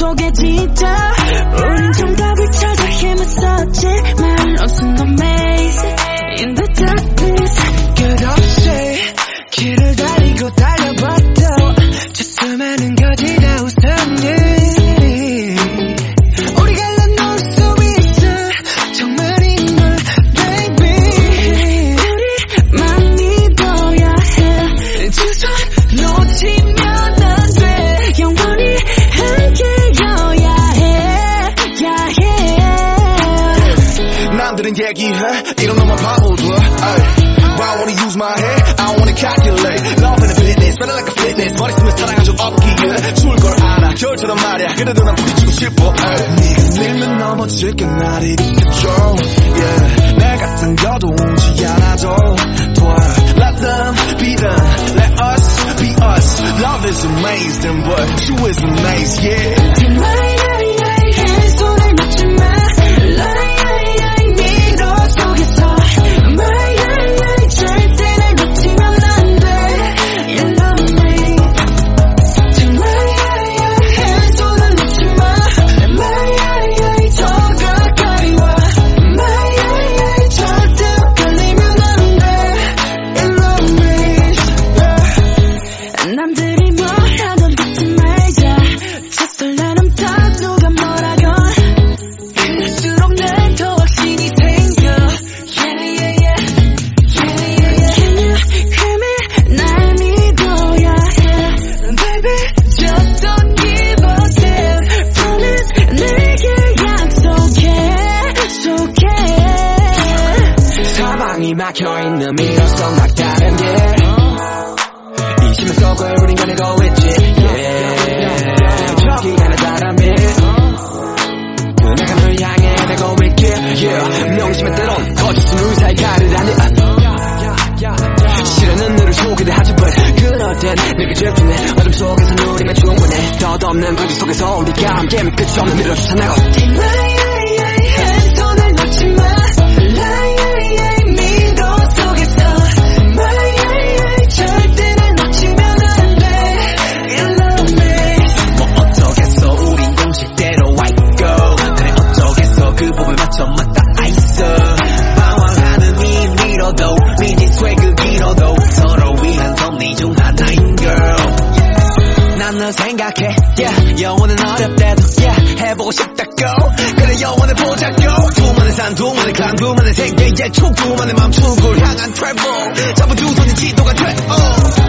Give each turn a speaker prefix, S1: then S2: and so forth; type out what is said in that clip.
S1: 속에 지쳐 우린 정답을 찾아 힘을썼지만 없은 너 maze in the darkness 끝없이 길을 달리고 달려봤던 저 수많은
S2: 이런 놈만 바보들 Why I wanna use my head I wanna calculate Love and fitness Better like a fitness 머리 쓰면 사랑은 좀 없기에 추울 걸 알아 겨울처럼 말야 그래도 난 부딪히고 싶어 네가 밀면 넘어질 게 날이 있겠죠 yeah. 내 같은 겨도 오지 않아도 돼 Let them be them Let us be us Love is amazing but you is amazing
S1: yeah me 남들이 뭐라던 듣지 말자 저 설레는 다 누가 뭐라건 그럴수록 난더 확신이 생겨 Yeah yeah yeah Yeah yeah yeah Can you hear me 날 믿어야 해 Baby just don't give a damn Promise 내게 약속해 약속해
S3: 사방이 막혀있는 미로성 막다 없는 거짓 속에서 우리가 함께면 끝이 없는 미로조차
S1: 나고
S4: 난 널 생각해 yeah. 영원은 어렵대도 yeah. 해보고 싶다고 그래 영원을 보자고 두만의 산 두만의 강 두만의 세계의 촉 두만의 맘 축을 향한 트래블 잡은 두 손이 지도가 돼 oh.